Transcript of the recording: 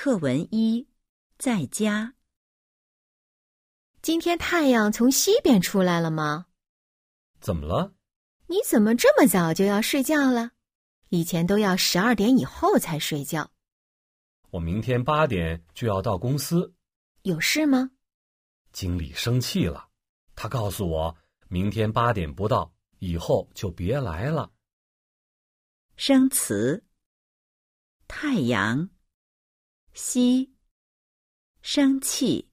课文一，在家。今天太阳从西边出来了吗？怎么了？你怎么这么早就要睡觉了？以前都要十二点以后才睡觉。我明天八点就要到公司，有事吗？经理生气了，他告诉我，明天八点不到，以后就别来了。生词：太阳、吸、生气。